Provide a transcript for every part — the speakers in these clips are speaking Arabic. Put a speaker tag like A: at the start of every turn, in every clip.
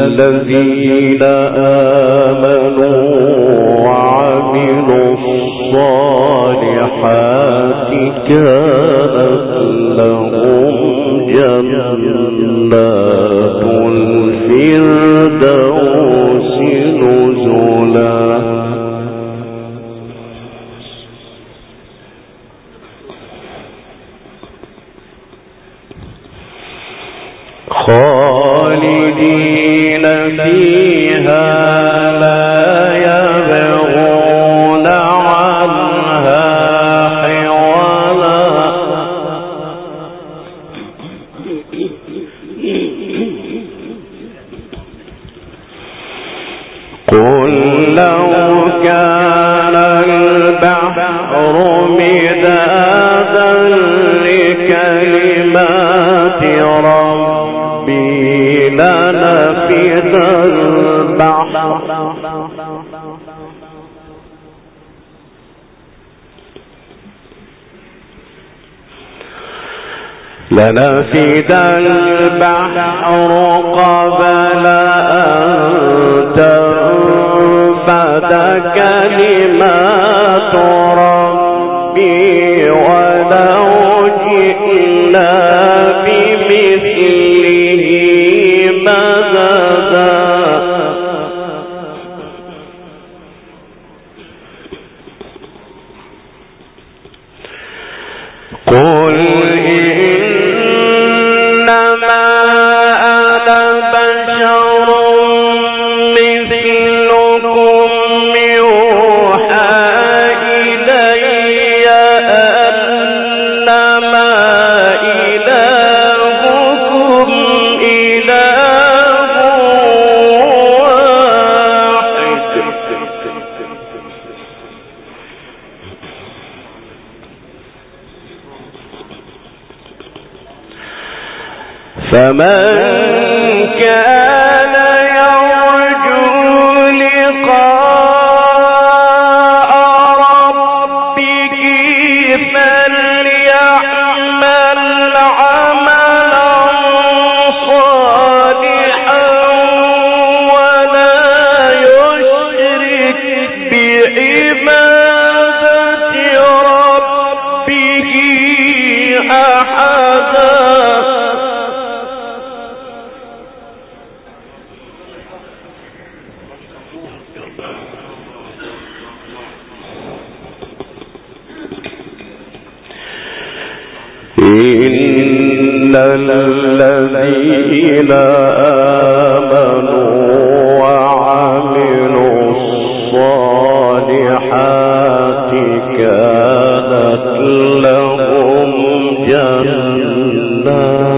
A: الذين آمنوا وعملوا الصالحات كانت لهم جنات الفردوس نزلا لنفد البحر قبل أن تنفد كلمات ربي ولو جئنا فمن كان إن الذين آمنوا وعملوا الصالحات كانت لهم جنات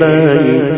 A: نہیں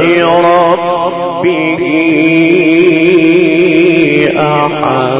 A: ربه فليعمل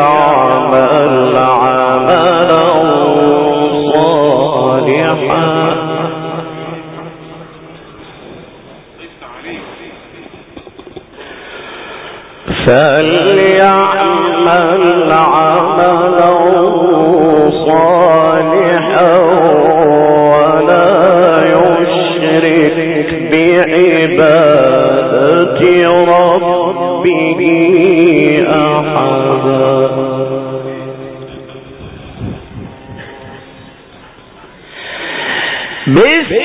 B: امرأة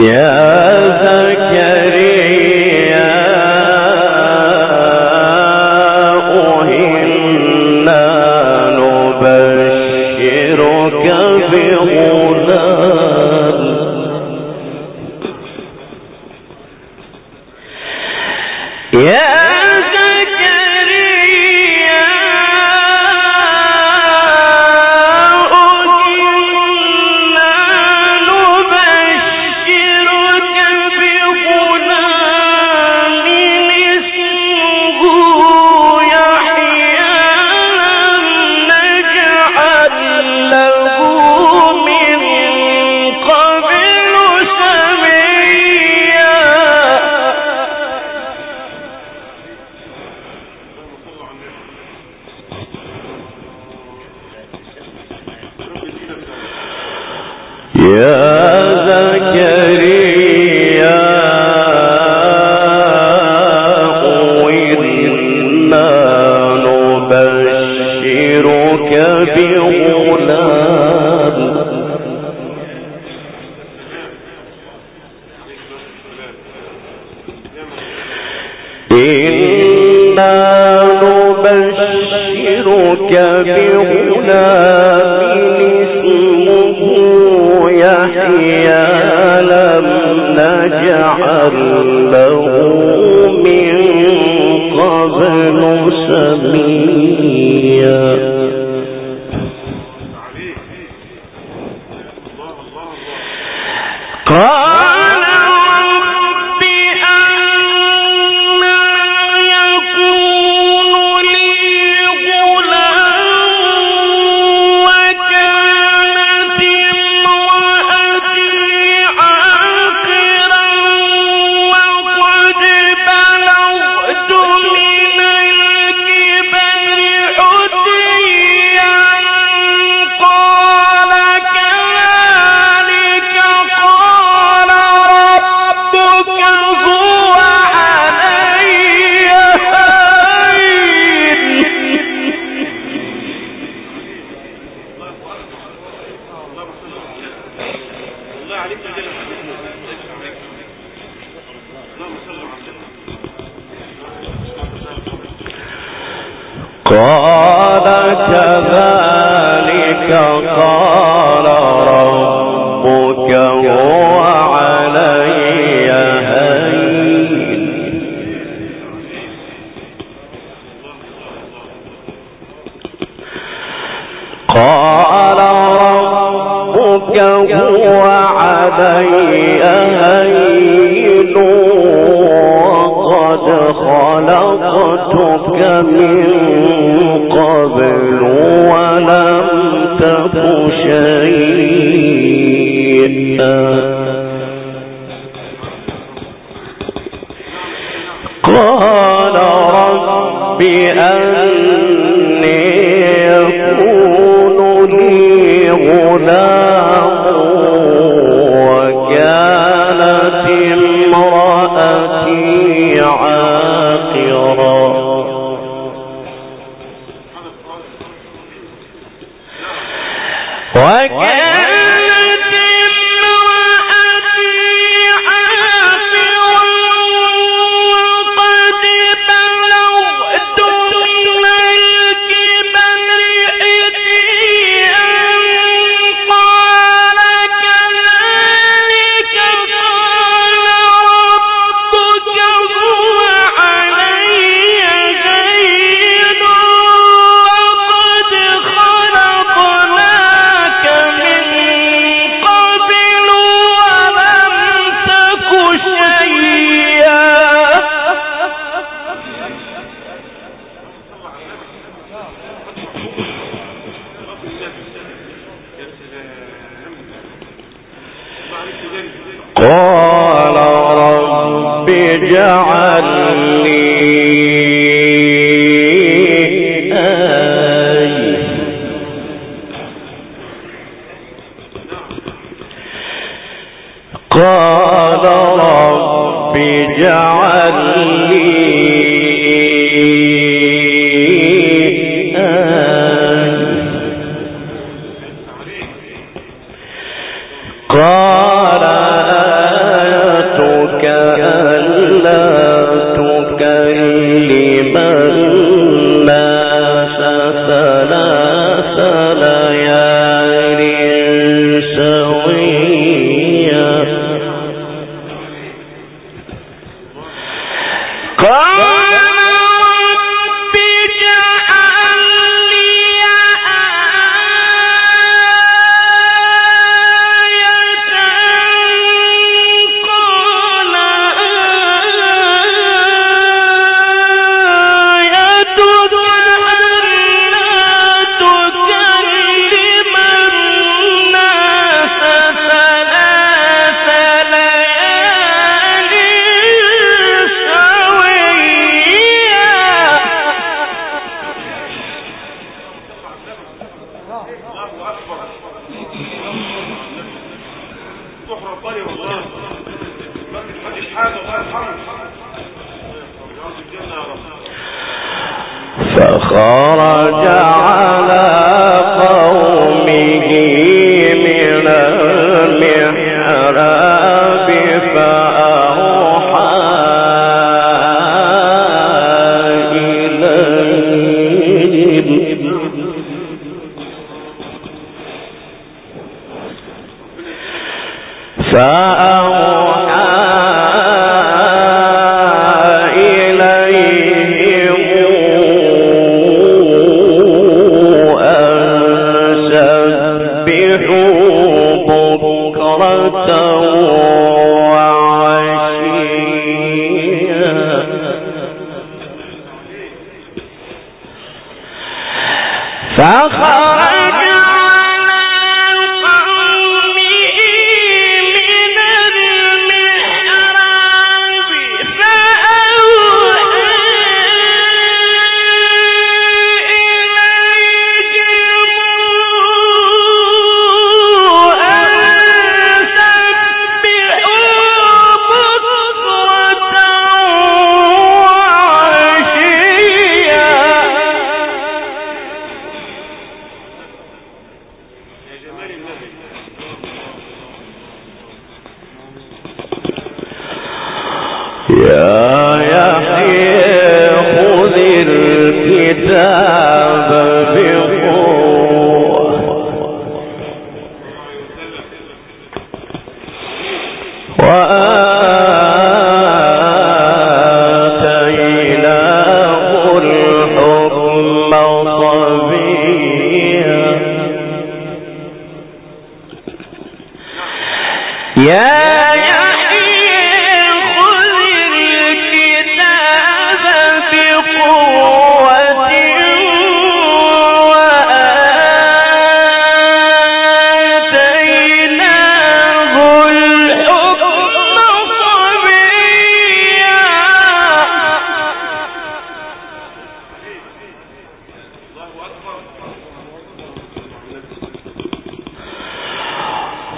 C: يا
B: زكريا أني يكون لي غلام. بكرة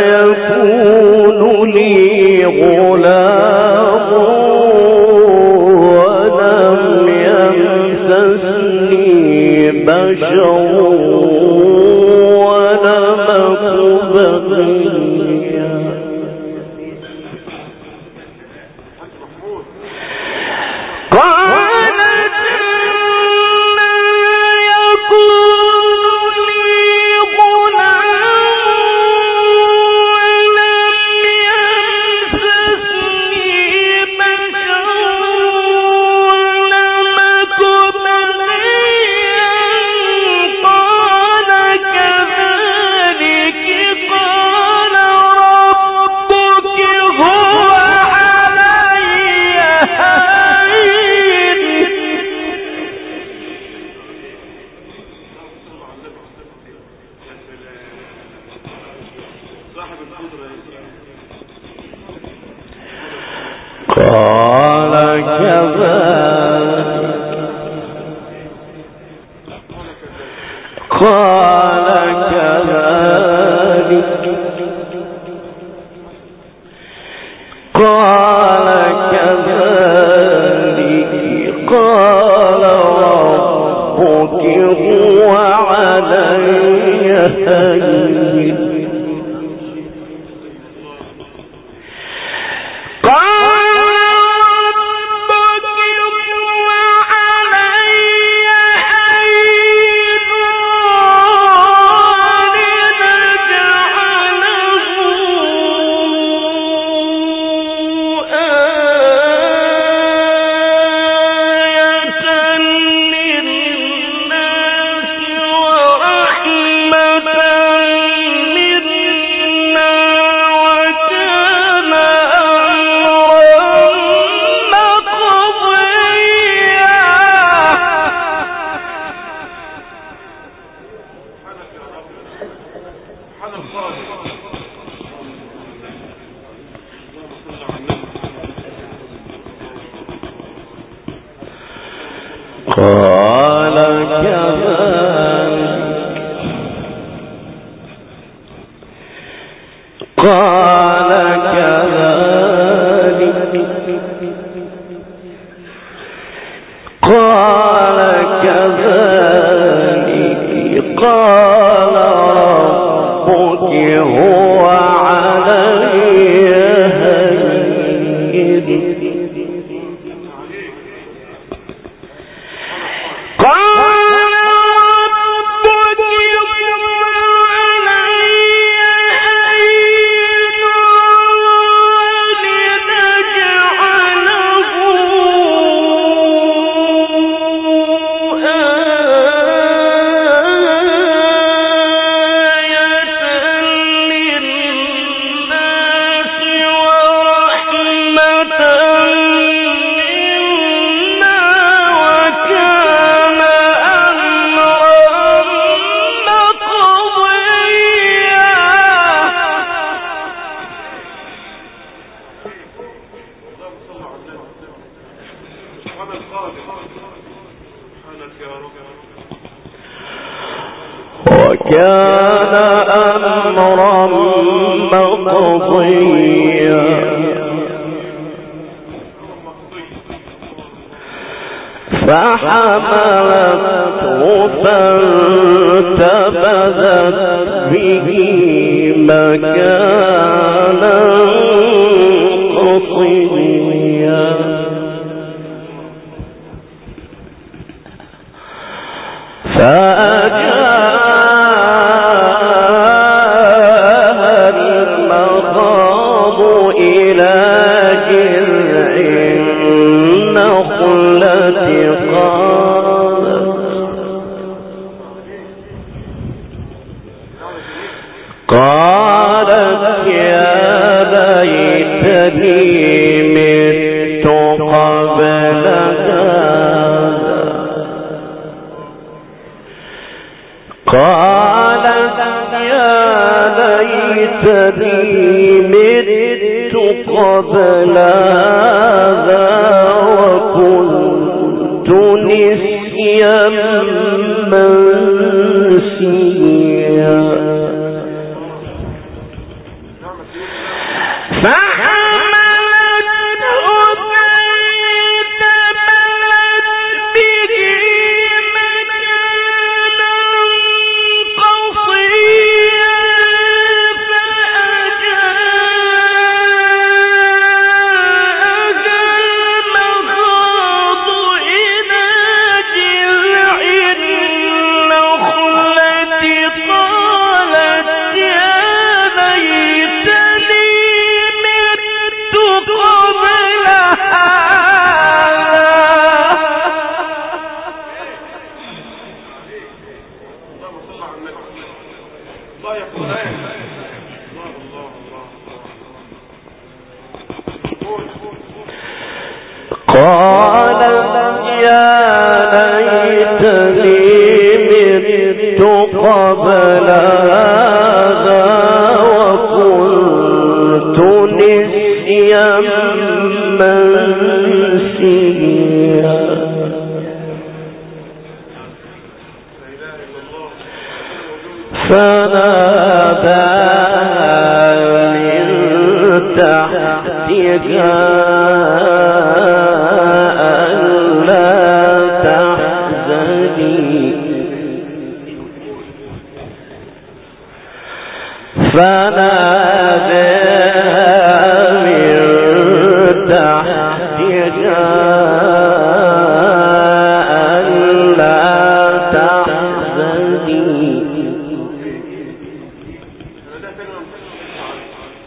B: يكون لي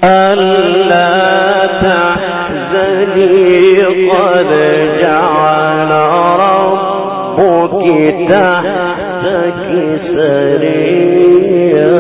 B: ألا تحزني قد جعل ربك تحتك سريا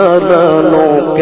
A: قالوا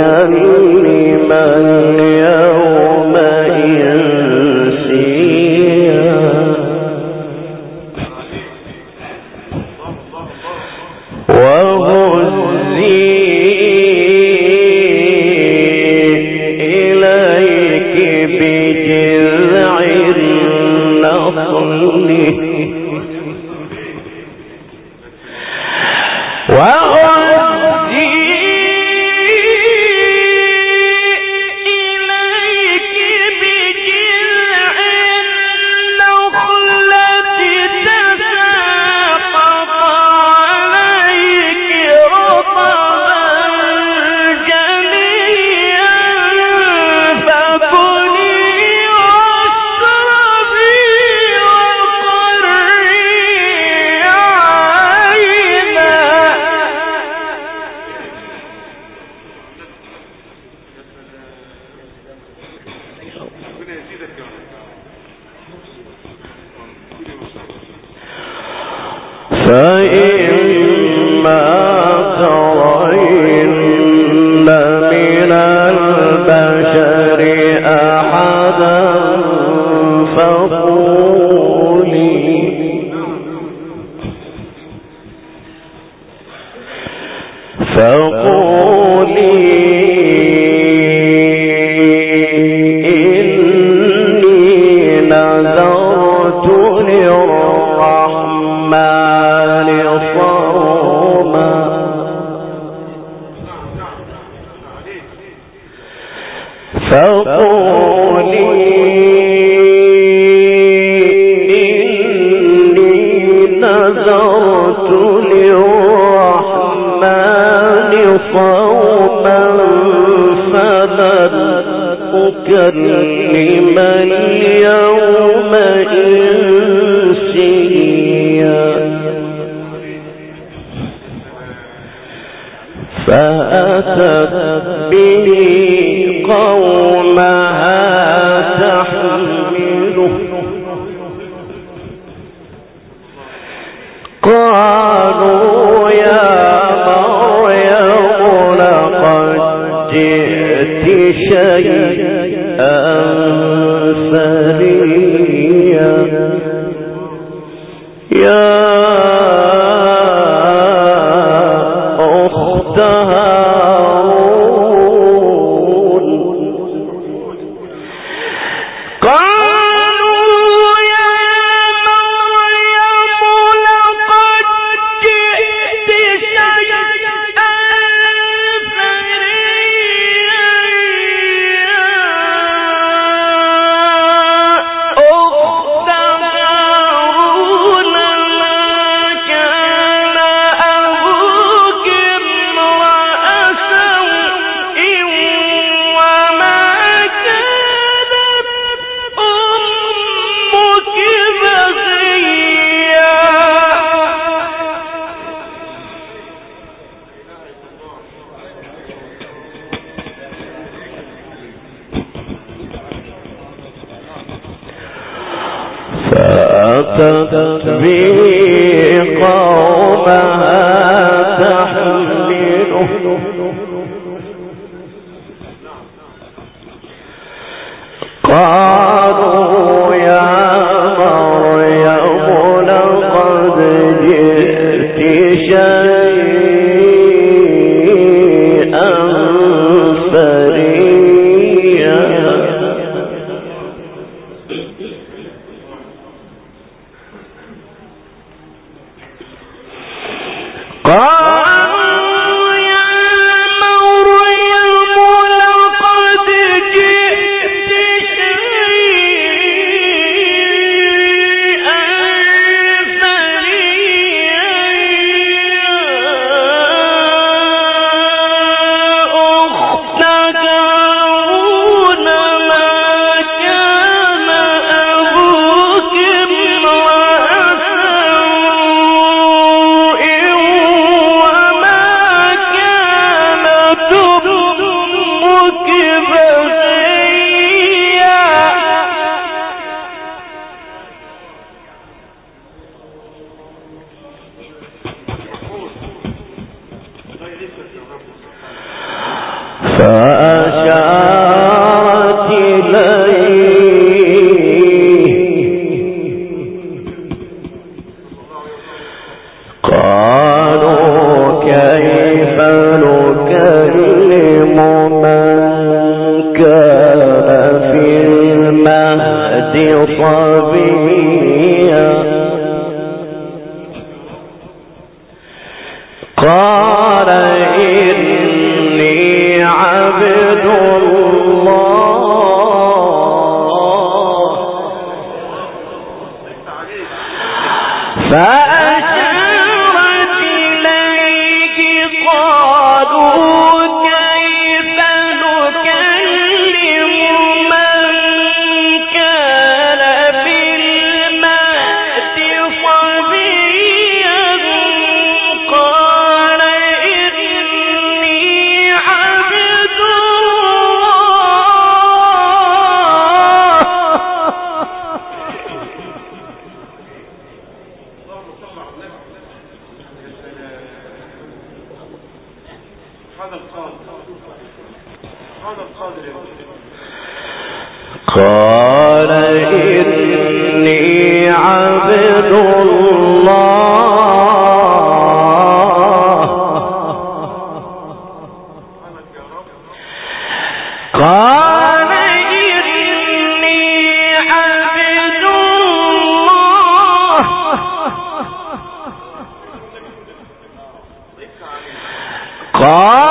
B: Qa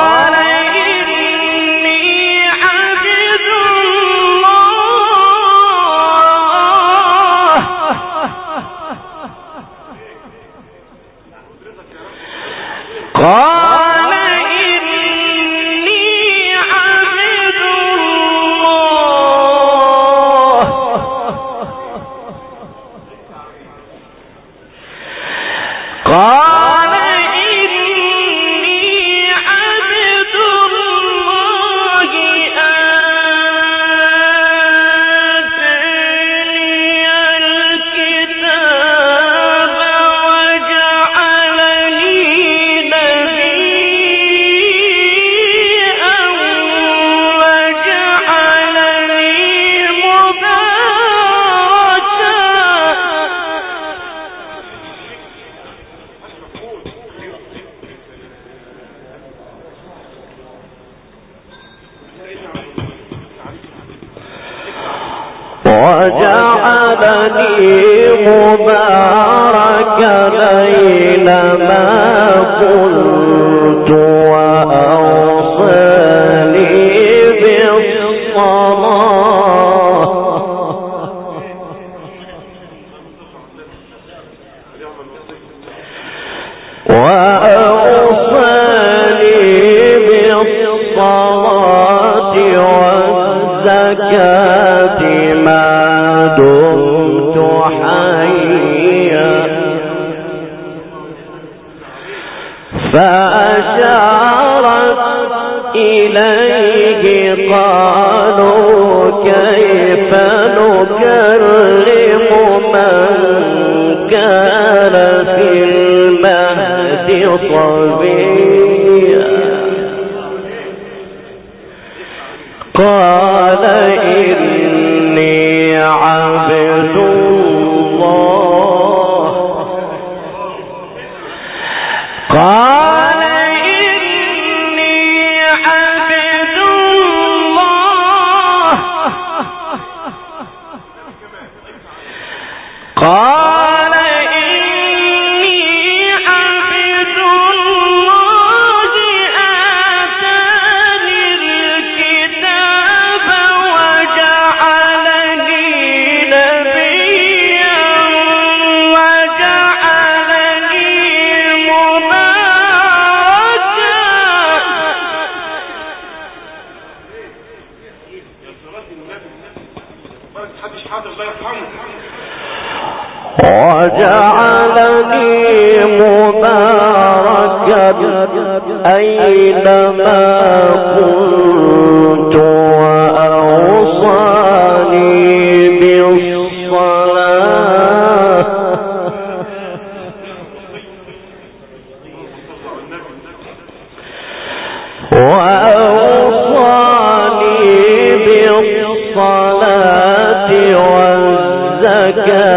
B: قبار فأشارت إليه قالوا كيف نكرم من كان في المهد صبيا أينما كنت وأوصاني بالصلاة. وأوصاني بالصلاة والزكاة.